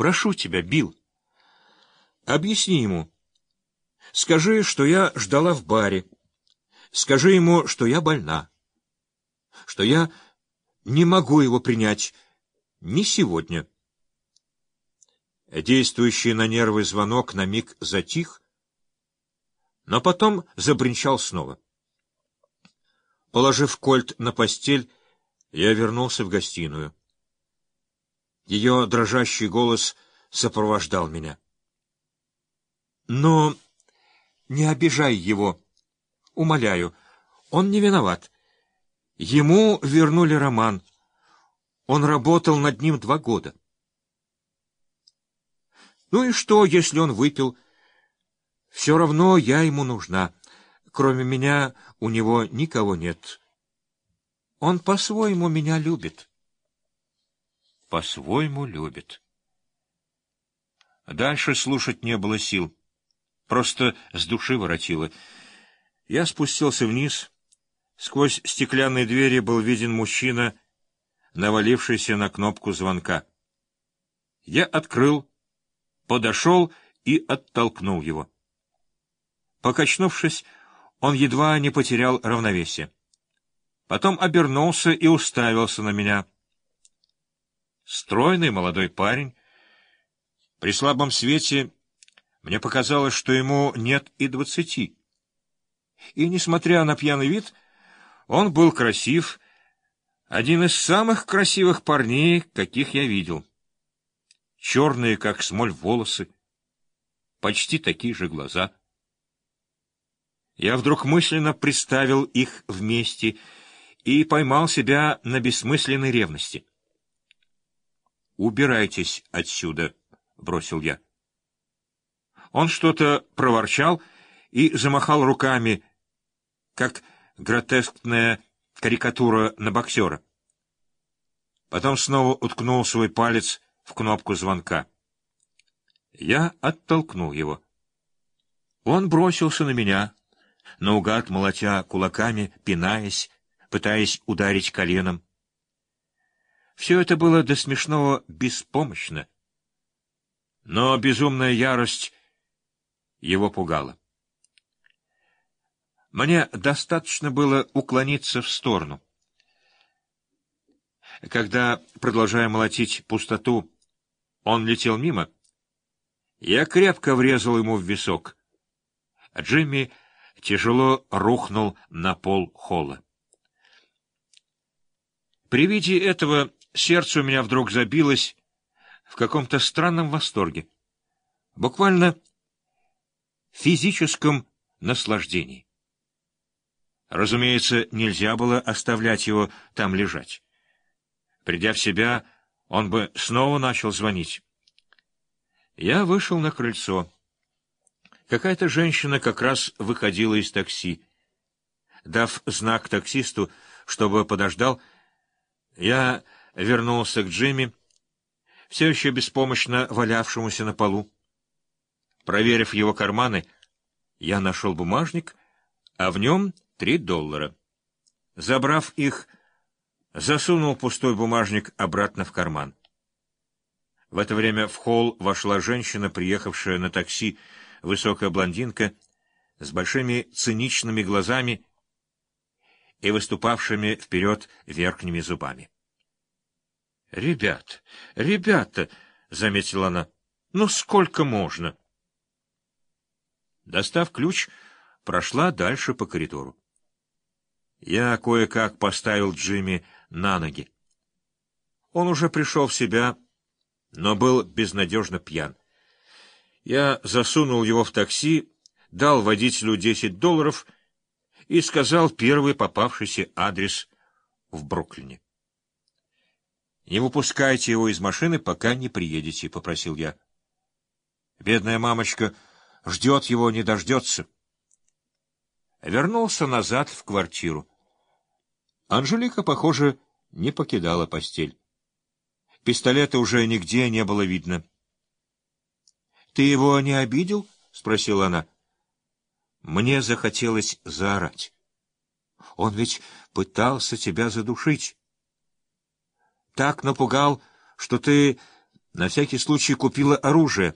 Прошу тебя, Билл. Объясни ему. Скажи, что я ждала в баре. Скажи ему, что я больна. Что я не могу его принять. Не сегодня. Действующий на нервы звонок на миг затих, но потом забринчал снова. Положив кольт на постель, я вернулся в гостиную. Ее дрожащий голос сопровождал меня. Но не обижай его. Умоляю, он не виноват. Ему вернули роман. Он работал над ним два года. Ну и что, если он выпил? Все равно я ему нужна. Кроме меня у него никого нет. Он по-своему меня любит. По-своему любит. Дальше слушать не было сил. Просто с души воротило. Я спустился вниз. Сквозь стеклянные двери был виден мужчина, навалившийся на кнопку звонка. Я открыл, подошел и оттолкнул его. Покачнувшись, он едва не потерял равновесие. Потом обернулся и уставился на меня. Стройный молодой парень. При слабом свете мне показалось, что ему нет и двадцати. И, несмотря на пьяный вид, он был красив, один из самых красивых парней, каких я видел. Черные, как смоль, волосы, почти такие же глаза — я вдруг мысленно представил их вместе и поймал себя на бессмысленной ревности. «Убирайтесь отсюда», — бросил я. Он что-то проворчал и замахал руками, как гротескная карикатура на боксера. Потом снова уткнул свой палец в кнопку звонка. Я оттолкнул его. Он бросился на меня наугад молотя кулаками, пинаясь, пытаясь ударить коленом. Все это было до смешного беспомощно. Но безумная ярость его пугала. Мне достаточно было уклониться в сторону. Когда, продолжая молотить пустоту, он летел мимо, я крепко врезал ему в висок. Джимми тяжело рухнул на пол холла. При виде этого сердце у меня вдруг забилось в каком-то странном восторге, буквально физическом наслаждении. Разумеется, нельзя было оставлять его там лежать. Придя в себя, он бы снова начал звонить. Я вышел на крыльцо. Какая-то женщина как раз выходила из такси. Дав знак таксисту, чтобы подождал, я вернулся к Джимми, все еще беспомощно валявшемуся на полу. Проверив его карманы, я нашел бумажник, а в нем три доллара. Забрав их, засунул пустой бумажник обратно в карман. В это время в холл вошла женщина, приехавшая на такси, высокая блондинка с большими циничными глазами и выступавшими вперед верхними зубами. — Ребят, ребята, — заметила она, — ну сколько можно? Достав ключ, прошла дальше по коридору. Я кое-как поставил Джимми на ноги. Он уже пришел в себя, но был безнадежно пьян. Я засунул его в такси, дал водителю десять долларов и сказал первый попавшийся адрес в Бруклине. — Не выпускайте его из машины, пока не приедете, — попросил я. Бедная мамочка ждет его, не дождется. Вернулся назад в квартиру. Анжелика, похоже, не покидала постель. Пистолета уже нигде не было видно. — Ты его не обидел? — спросила она. Мне захотелось заорать. Он ведь пытался тебя задушить. Так напугал, что ты На всякий случай купила оружие.